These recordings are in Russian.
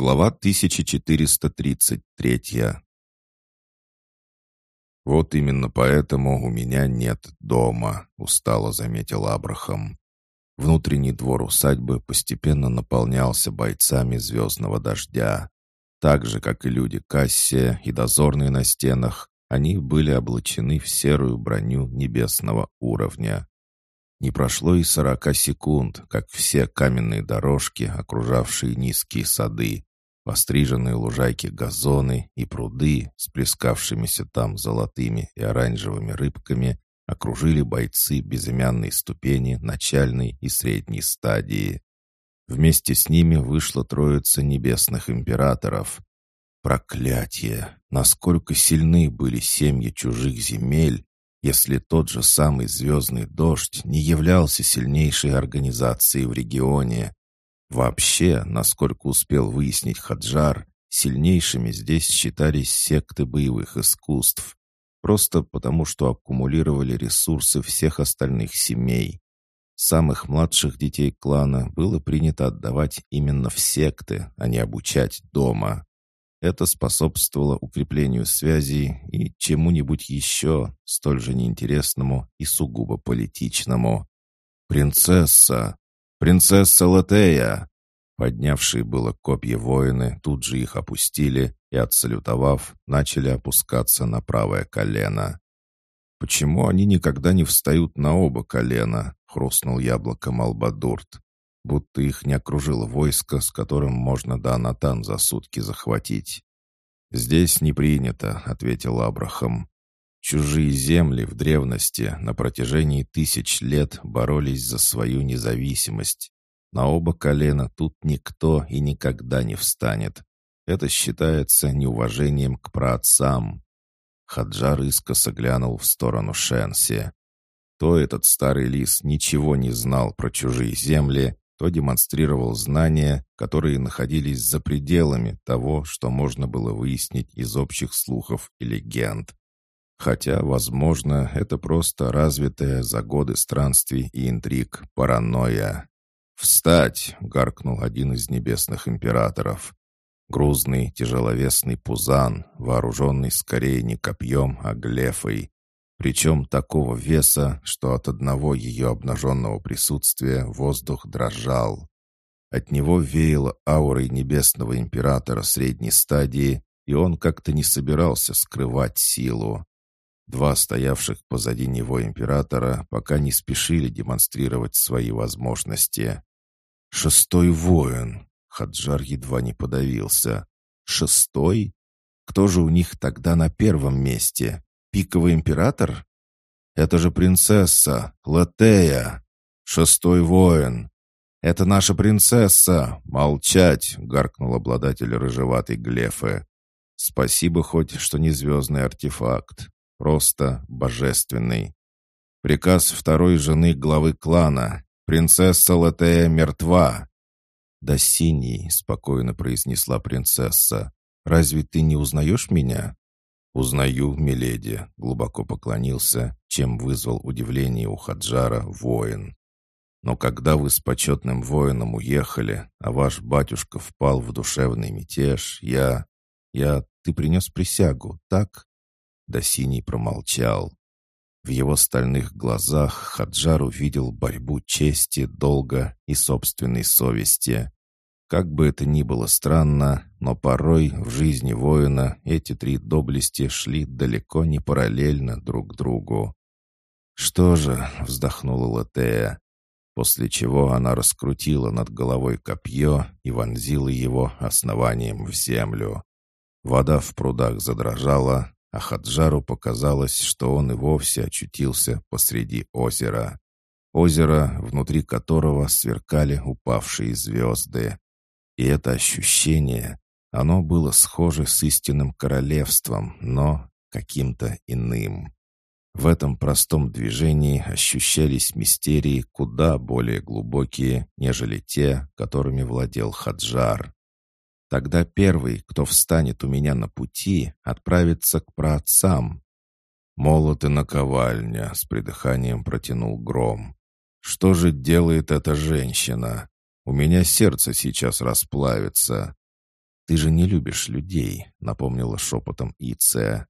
Глава 1433 «Вот именно поэтому у меня нет дома», — устало заметил Абрахам. Внутренний двор усадьбы постепенно наполнялся бойцами звездного дождя. Так же, как и люди Кассия и дозорные на стенах, они были облачены в серую броню небесного уровня. Не прошло и сорока секунд, как все каменные дорожки, окружавшие низкие сады, постриженные лужайки газоны и пруды с плескавшимися там золотыми и оранжевыми рыбками окружили бойцы безымянной ступени начальной и средней стадии. Вместе с ними вышла троица небесных императоров. Проклятие! Насколько сильны были семьи чужих земель, если тот же самый «Звездный дождь» не являлся сильнейшей организацией в регионе. Вообще, насколько успел выяснить Хаджар, сильнейшими здесь считались секты боевых искусств, просто потому что аккумулировали ресурсы всех остальных семей. Самых младших детей клана было принято отдавать именно в секты, а не обучать дома. Это способствовало укреплению связей и чему-нибудь еще, столь же неинтересному и сугубо политичному. «Принцесса! Принцесса Латея!» Поднявшие было копья воины тут же их опустили и, отсалютовав, начали опускаться на правое колено. «Почему они никогда не встают на оба колена?» — хрустнул яблоком Албадурт будто их не окружило войско, с которым можно до Анатан за сутки захватить. «Здесь не принято», — ответил Абрахам. «Чужие земли в древности на протяжении тысяч лет боролись за свою независимость. На оба колена тут никто и никогда не встанет. Это считается неуважением к праотцам». Хаджар искоса глянул в сторону Шенси. То этот старый лис ничего не знал про чужие земли, то демонстрировал знания, которые находились за пределами того, что можно было выяснить из общих слухов и легенд. Хотя, возможно, это просто развитая за годы странствий и интриг паранойя. «Встать!» — гаркнул один из небесных императоров. Грузный, тяжеловесный пузан, вооруженный скорее не копьем, а глефой, причем такого веса, что от одного ее обнаженного присутствия воздух дрожал. От него веяло аурой небесного императора средней стадии, и он как-то не собирался скрывать силу. Два стоявших позади него императора пока не спешили демонстрировать свои возможности. «Шестой воин!» — Хаджар едва не подавился. «Шестой? Кто же у них тогда на первом месте?» Пиковый император? Это же принцесса, Латея, шестой воин. Это наша принцесса. Молчать, гаркнул обладатель рыжеватой глефы. Спасибо хоть, что не звездный артефакт. Просто божественный. Приказ второй жены главы клана. Принцесса Латея мертва. «Да синий», — спокойно произнесла принцесса. «Разве ты не узнаешь меня?» «Узнаю, миледи», — глубоко поклонился, чем вызвал удивление у Хаджара воин. «Но когда вы с почетным воином уехали, а ваш батюшка впал в душевный мятеж, я... я... Ты принес присягу, так?» Да синий промолчал. В его стальных глазах Хаджар увидел борьбу чести, долга и собственной совести. Как бы это ни было странно, но порой в жизни воина эти три доблести шли далеко не параллельно друг другу. «Что же?» — вздохнула Латея, после чего она раскрутила над головой копье и вонзила его основанием в землю. Вода в прудах задрожала, а Хаджару показалось, что он и вовсе очутился посреди озера. Озеро, внутри которого сверкали упавшие звезды. И это ощущение, оно было схоже с истинным королевством, но каким-то иным. В этом простом движении ощущались мистерии куда более глубокие, нежели те, которыми владел Хаджар. Тогда первый, кто встанет у меня на пути, отправится к праотцам. «Молот и наковальня», — с придыханием протянул гром. «Что же делает эта женщина? У меня сердце сейчас расплавится. «Ты же не любишь людей», — напомнила шепотом Иция.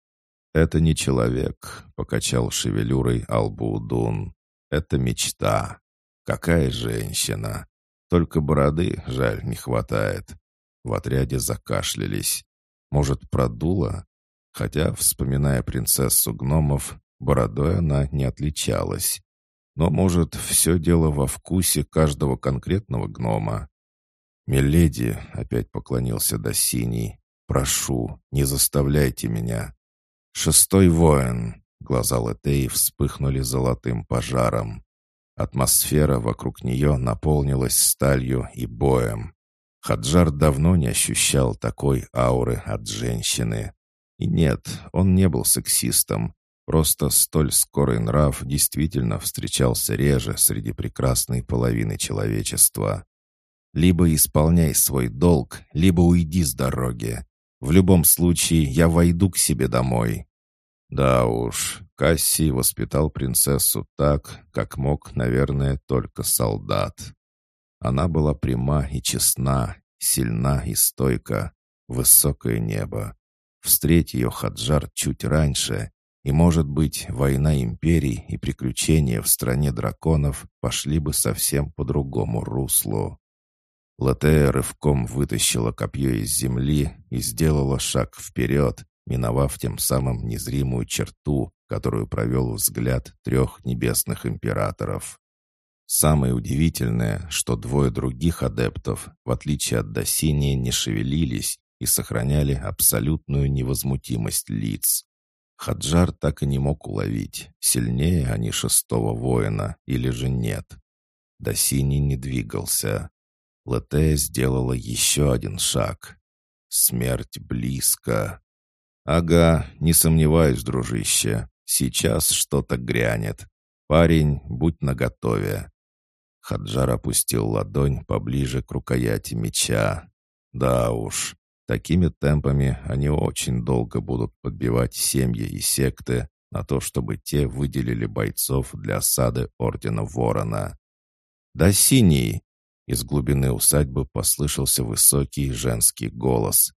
«Это не человек», — покачал шевелюрой Албуудун. «Это мечта. Какая женщина! Только бороды, жаль, не хватает». В отряде закашлялись. Может, продуло? Хотя, вспоминая принцессу гномов, бородой она не отличалась. Но, может, все дело во вкусе каждого конкретного гнома. «Миледи», — опять поклонился Досиний, — «прошу, не заставляйте меня». «Шестой воин», — глаза Летеи вспыхнули золотым пожаром. Атмосфера вокруг нее наполнилась сталью и боем. Хаджар давно не ощущал такой ауры от женщины. И нет, он не был сексистом. Просто столь скорый нрав действительно встречался реже среди прекрасной половины человечества. Либо исполняй свой долг, либо уйди с дороги. В любом случае, я войду к себе домой». Да уж, Кассий воспитал принцессу так, как мог, наверное, только солдат. Она была пряма и честна, сильна и стойка, высокое небо. Встреть ее Хаджар чуть раньше, и, может быть, война империй и приключения в стране драконов пошли бы совсем по другому руслу. Латея рывком вытащила копье из земли и сделала шаг вперед, миновав тем самым незримую черту, которую провел взгляд трех небесных императоров. Самое удивительное, что двое других адептов, в отличие от Досиния, не шевелились и сохраняли абсолютную невозмутимость лиц. Хаджар так и не мог уловить, сильнее они шестого воина или же нет. Досини не двигался. Латея сделала еще один шаг. Смерть близко. «Ага, не сомневаюсь, дружище. Сейчас что-то грянет. Парень, будь наготове. Хаджар опустил ладонь поближе к рукояти меча. Да уж, такими темпами они очень долго будут подбивать семьи и секты на то, чтобы те выделили бойцов для осады Ордена Ворона. «Да, Синий!» Из глубины усадьбы послышался высокий женский голос.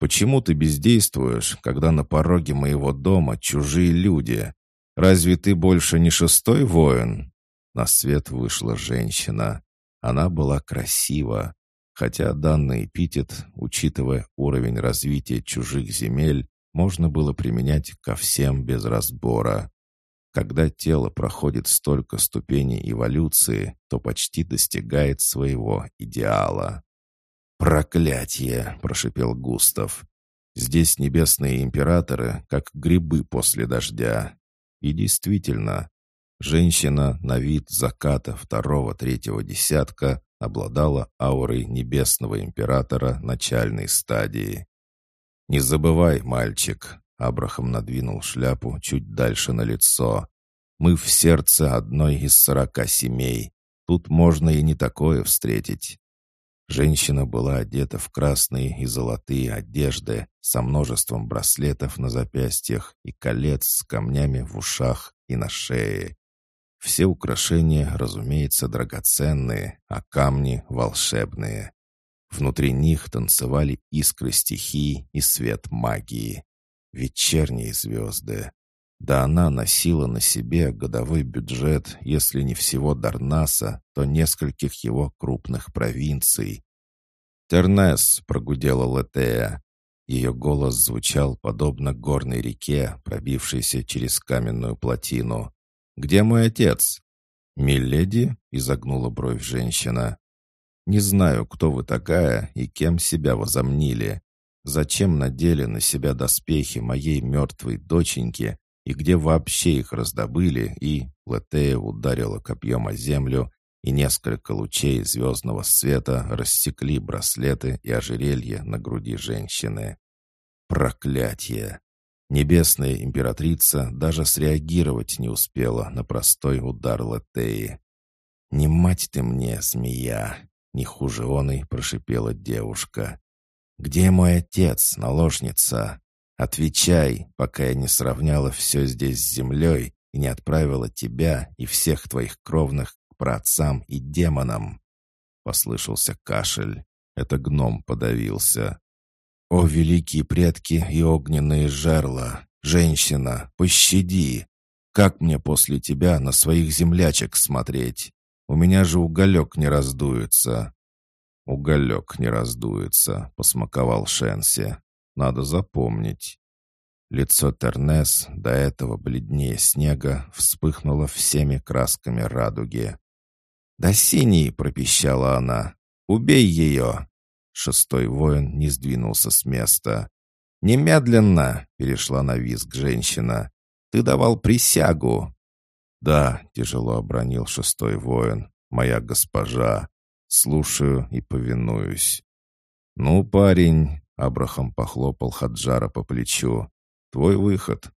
«Почему ты бездействуешь, когда на пороге моего дома чужие люди? Разве ты больше не шестой воин?» На свет вышла женщина. Она была красива, хотя данный эпитет, учитывая уровень развития чужих земель, можно было применять ко всем без разбора. Когда тело проходит столько ступеней эволюции, то почти достигает своего идеала. «Проклятие!» — прошипел Густав. «Здесь небесные императоры, как грибы после дождя». И действительно, Женщина на вид заката второго-третьего десятка обладала аурой небесного императора начальной стадии. «Не забывай, мальчик», — Абрахам надвинул шляпу чуть дальше на лицо. «Мы в сердце одной из сорока семей. Тут можно и не такое встретить». Женщина была одета в красные и золотые одежды со множеством браслетов на запястьях и колец с камнями в ушах и на шее. Все украшения, разумеется, драгоценные, а камни — волшебные. Внутри них танцевали искры стихий и свет магии. Вечерние звезды. Да она носила на себе годовой бюджет, если не всего Дарнаса, то нескольких его крупных провинций. «Тернес!» — прогудела Летея. Ее голос звучал подобно горной реке, пробившейся через каменную плотину. Где мой отец?» «Миледи?» — изогнула бровь женщина. «Не знаю, кто вы такая и кем себя возомнили. Зачем надели на себя доспехи моей мертвой доченьки и где вообще их раздобыли?» И Латея ударила копьем о землю, и несколько лучей звездного света рассекли браслеты и ожерелье на груди женщины. «Проклятье!» Небесная императрица даже среагировать не успела на простой удар Латеи. «Не мать ты мне, змея!» — не хуже он и прошипела девушка. «Где мой отец, наложница? Отвечай, пока я не сравняла все здесь с землей и не отправила тебя и всех твоих кровных к праотцам и демонам!» Послышался кашель. Это гном подавился. «О, великие предки и огненные жерла! Женщина, пощади! Как мне после тебя на своих землячек смотреть? У меня же уголек не раздуется». «Уголек не раздуется», — посмаковал Шенси. «Надо запомнить». Лицо Тернес, до этого бледнее снега, вспыхнуло всеми красками радуги. «Да синий!» — пропищала она. «Убей ее!» Шестой воин не сдвинулся с места. «Немедленно!» — перешла на визг женщина. «Ты давал присягу!» «Да», — тяжело обронил шестой воин, — «моя госпожа. Слушаю и повинуюсь». «Ну, парень», — Абрахам похлопал Хаджара по плечу, — «твой выход,